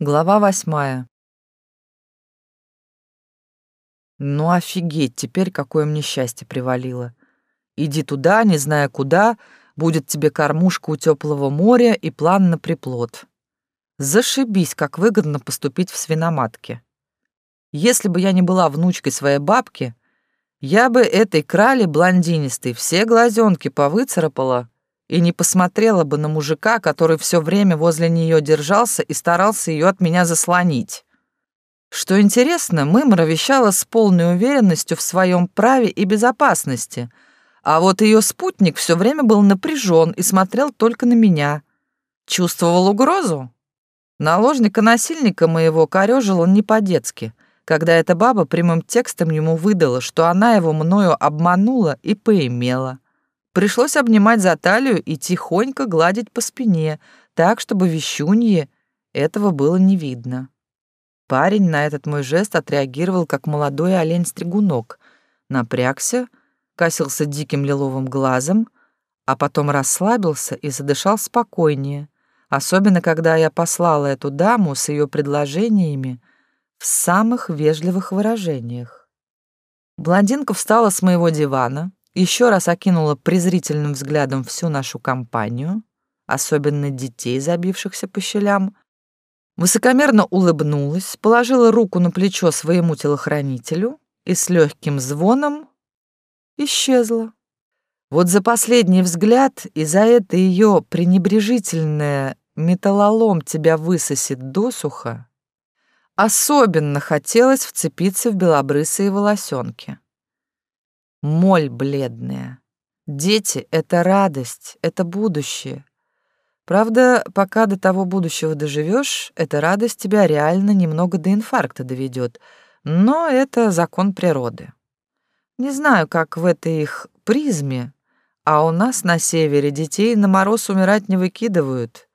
Глава восьмая. Ну офигеть, теперь какое мне счастье привалило. Иди туда, не зная куда, будет тебе кормушка у теплого моря и план на приплод. Зашибись, как выгодно поступить в свиноматке. Если бы я не была внучкой своей бабки, я бы этой крале блондинистой все глазенки повыцарапала и не посмотрела бы на мужика, который все время возле нее держался и старался ее от меня заслонить. Что интересно, Мымра вещала с полной уверенностью в своем праве и безопасности, а вот ее спутник все время был напряжен и смотрел только на меня. Чувствовал угрозу? Наложника-насильника моего корёжил он не по-детски, когда эта баба прямым текстом ему выдала, что она его мною обманула и поимела. Пришлось обнимать за талию и тихонько гладить по спине, так, чтобы вещунье этого было не видно. Парень на этот мой жест отреагировал, как молодой олень-стригунок. Напрягся, косился диким лиловым глазом, а потом расслабился и задышал спокойнее, особенно когда я послала эту даму с ее предложениями в самых вежливых выражениях. Блондинка встала с моего дивана, еще раз окинула презрительным взглядом всю нашу компанию, особенно детей, забившихся по щелям, высокомерно улыбнулась, положила руку на плечо своему телохранителю и с легким звоном исчезла. Вот за последний взгляд и за это ее пренебрежительное металлолом тебя высосет досуха, особенно хотелось вцепиться в белобрысые волосенки. Моль бледная. Дети — это радость, это будущее. Правда, пока до того будущего доживешь, эта радость тебя реально немного до инфаркта доведет, но это закон природы. Не знаю, как в этой их призме, а у нас на севере детей на мороз умирать не выкидывают.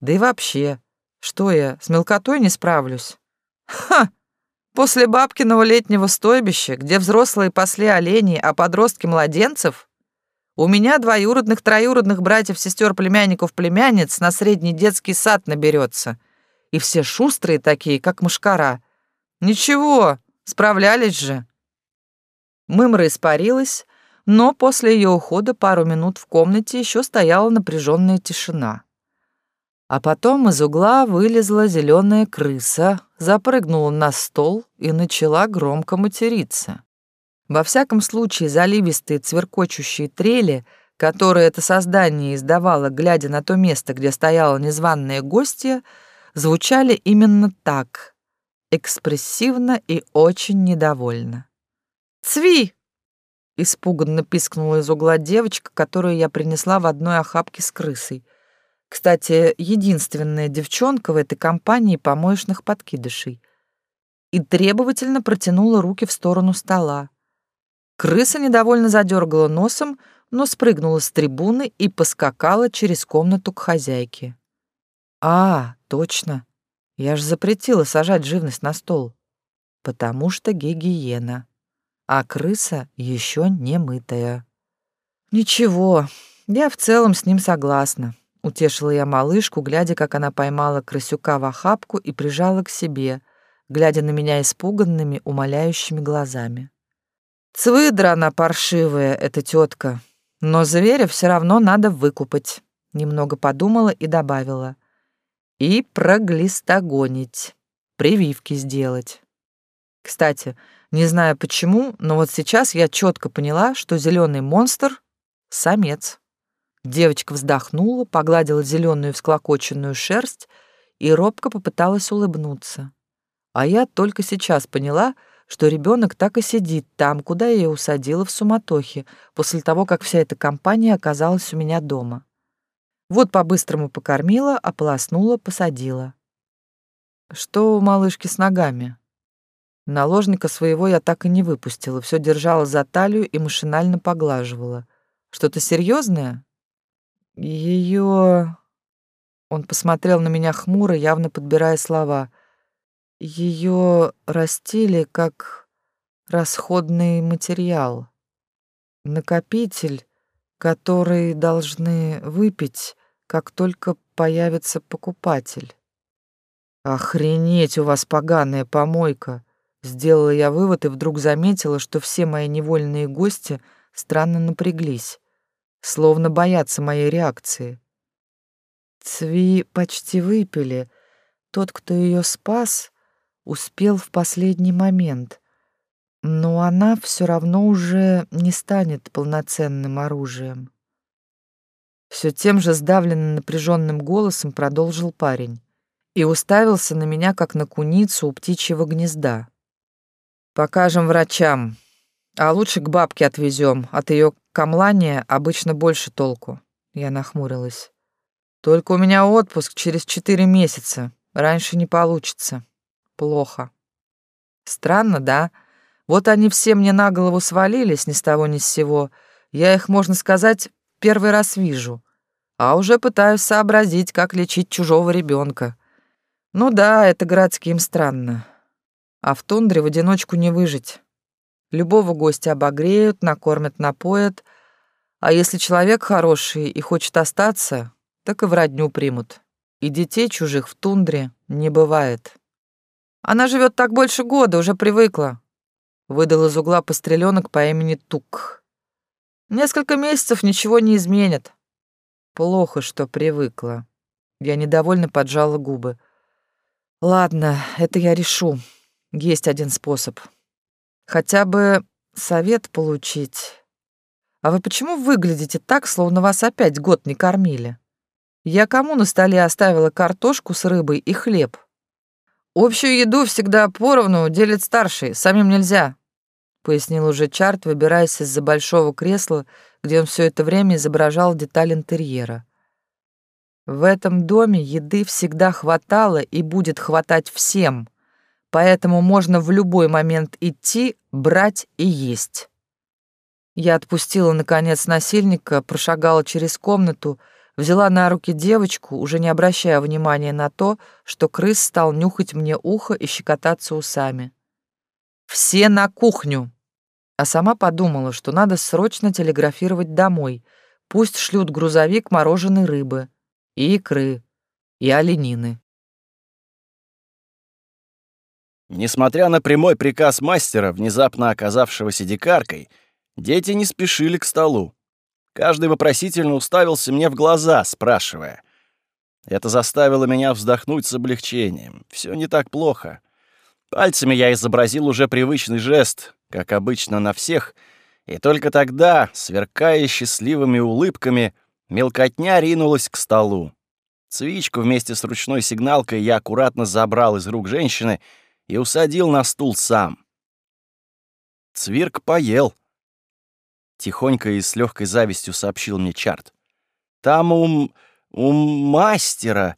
Да и вообще, что я, с мелкотой не справлюсь? Ха! После бабкиного летнего стойбища, где взрослые пасли оленей, а подростки младенцев, у меня двоюродных, троюродных братьев, сестер, племянников, племянниц на средний детский сад наберется. И все шустрые такие, как мушкара. Ничего, справлялись же. Мымра испарилась, но после ее ухода пару минут в комнате еще стояла напряженная тишина. А потом из угла вылезла зеленая крыса, запрыгнула на стол и начала громко материться. Во всяком случае, заливистые цверкочущие трели, которые это создание издавало, глядя на то место, где стояла незваная гостья, звучали именно так, экспрессивно и очень недовольно. «Цви!» — испуганно пискнула из угла девочка, которую я принесла в одной охапке с крысой — кстати, единственная девчонка в этой компании помоечных подкидышей. И требовательно протянула руки в сторону стола. Крыса недовольно задергала носом, но спрыгнула с трибуны и поскакала через комнату к хозяйке. «А, точно. Я же запретила сажать живность на стол. Потому что гигиена. А крыса еще не мытая». «Ничего, я в целом с ним согласна. Утешила я малышку, глядя, как она поймала крысюка в охапку и прижала к себе, глядя на меня испуганными, умоляющими глазами. Цвыдра она паршивая, эта тетка, но зверя все равно надо выкупать. Немного подумала и добавила. И проглистогонить, прививки сделать. Кстати, не знаю почему, но вот сейчас я четко поняла, что зеленый монстр — самец. Девочка вздохнула, погладила зеленую всклокоченную шерсть и робко попыталась улыбнуться. А я только сейчас поняла, что ребенок так и сидит там, куда я ее усадила в суматохе, после того, как вся эта компания оказалась у меня дома. Вот по-быстрому покормила, ополоснула, посадила. Что у малышки с ногами? Наложника своего я так и не выпустила, все держала за талию и машинально поглаживала. Что-то серьезное? Ее... Он посмотрел на меня хмуро, явно подбирая слова. Ее растили как расходный материал. Накопитель, который должны выпить, как только появится покупатель. Охренеть у вас поганая помойка. Сделала я вывод и вдруг заметила, что все мои невольные гости странно напряглись, словно боятся моей реакции. Цви почти выпили. Тот, кто ее спас, успел в последний момент. Но она все равно уже не станет полноценным оружием. Все тем же сдавленным напряженным голосом продолжил парень и уставился на меня, как на куницу у птичьего гнезда. «Покажем врачам, а лучше к бабке отвезем. От ее камлания обычно больше толку». Я нахмурилась. «Только у меня отпуск через четыре месяца. Раньше не получится. Плохо». «Странно, да? Вот они все мне на голову свалились ни с того ни с сего. Я их, можно сказать, первый раз вижу. А уже пытаюсь сообразить, как лечить чужого ребенка. Ну да, это городским странно. А в тундре в одиночку не выжить. Любого гостя обогреют, накормят, напоят. А если человек хороший и хочет остаться, так и в родню примут. И детей чужих в тундре не бывает. Она живет так больше года, уже привыкла. Выдал из угла постреленок по имени Тук. Несколько месяцев ничего не изменит. Плохо, что привыкла. Я недовольно поджала губы. Ладно, это я решу. Есть один способ. Хотя бы совет получить. А вы почему выглядите так, словно вас опять год не кормили? Я кому на столе оставила картошку с рыбой и хлеб? Общую еду всегда поровну делит старший, самим нельзя, пояснил уже Чарт, выбираясь из-за большого кресла, где он все это время изображал деталь интерьера. В этом доме еды всегда хватало и будет хватать всем, поэтому можно в любой момент идти, брать и есть. Я отпустила, наконец, насильника, прошагала через комнату, взяла на руки девочку, уже не обращая внимания на то, что крыс стал нюхать мне ухо и щекотаться усами. «Все на кухню!» А сама подумала, что надо срочно телеграфировать домой, пусть шлют грузовик мороженой рыбы и икры, и оленины. Несмотря на прямой приказ мастера, внезапно оказавшегося дикаркой, дети не спешили к столу. Каждый вопросительно уставился мне в глаза, спрашивая. Это заставило меня вздохнуть с облегчением. Все не так плохо. Пальцами я изобразил уже привычный жест, как обычно на всех, и только тогда, сверкая счастливыми улыбками, Мелкотня ринулась к столу. Цвичку вместе с ручной сигналкой я аккуратно забрал из рук женщины и усадил на стул сам. Цвирк поел. Тихонько и с легкой завистью сообщил мне Чарт. Там у, у мастера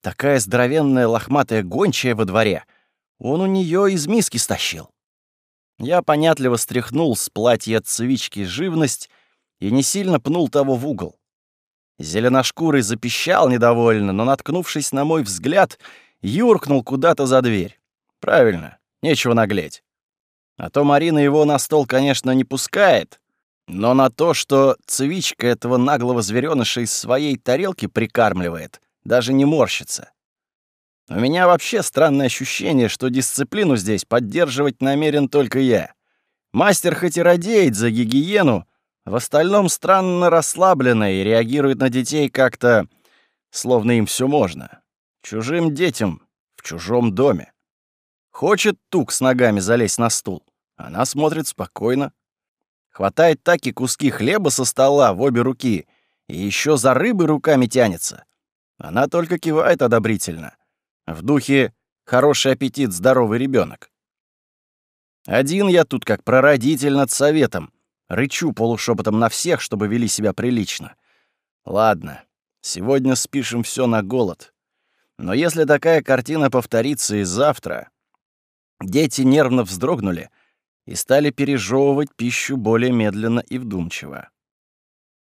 такая здоровенная лохматая гончая во дворе. Он у нее из миски стащил. Я понятливо стряхнул с платья цвички живность и не сильно пнул того в угол. Зеленошкурый запищал недовольно, но, наткнувшись на мой взгляд, юркнул куда-то за дверь. Правильно, нечего наглеть. А то Марина его на стол, конечно, не пускает, но на то, что цвичка этого наглого зверёныша из своей тарелки прикармливает, даже не морщится. У меня вообще странное ощущение, что дисциплину здесь поддерживать намерен только я. Мастер хоть и радеет за гигиену, в остальном странно расслаблена и реагирует на детей как-то, словно им все можно. Чужим детям в чужом доме. Хочет тук с ногами залезть на стул. Она смотрит спокойно. Хватает таки куски хлеба со стола в обе руки и еще за рыбой руками тянется. Она только кивает одобрительно. В духе «хороший аппетит, здоровый ребенок. Один я тут как прародитель над советом — Рычу полушепотом на всех, чтобы вели себя прилично. Ладно, сегодня спишем все на голод. Но если такая картина повторится и завтра... Дети нервно вздрогнули и стали пережевывать пищу более медленно и вдумчиво.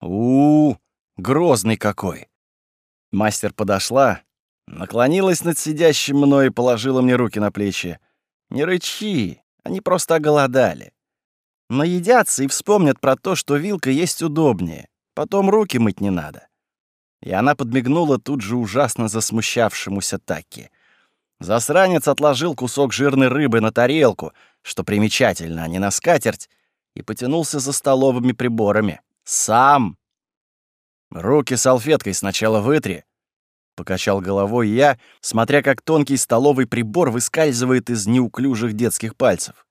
у, -у, -у грозный какой! Мастер подошла, наклонилась над сидящим мной и положила мне руки на плечи. «Не рычи, они просто оголодали. Наедятся и вспомнят про то, что вилка есть удобнее. Потом руки мыть не надо. И она подмигнула тут же ужасно засмущавшемуся Таки. Засранец отложил кусок жирной рыбы на тарелку, что примечательно, а не на скатерть, и потянулся за столовыми приборами. Сам! Руки салфеткой сначала вытри. Покачал головой я, смотря как тонкий столовый прибор выскальзывает из неуклюжих детских пальцев.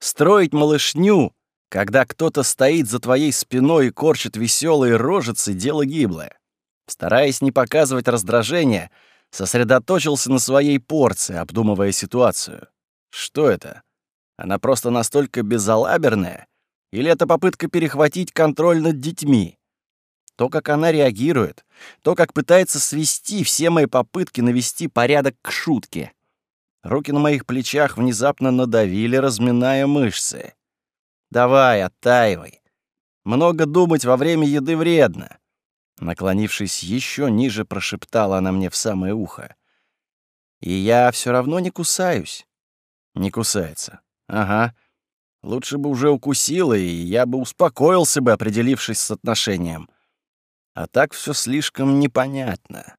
Строить малышню, когда кто-то стоит за твоей спиной и корчит веселые рожицы, дело гиблое. Стараясь не показывать раздражения, сосредоточился на своей порции, обдумывая ситуацию. Что это? Она просто настолько безалаберная? Или это попытка перехватить контроль над детьми? То, как она реагирует, то, как пытается свести все мои попытки навести порядок к шутке. Руки на моих плечах внезапно надавили, разминая мышцы. «Давай, оттаивай. Много думать во время еды вредно. Наклонившись еще ниже, прошептала она мне в самое ухо. «И я все равно не кусаюсь». «Не кусается. Ага. Лучше бы уже укусила, и я бы успокоился бы, определившись с отношением. А так все слишком непонятно».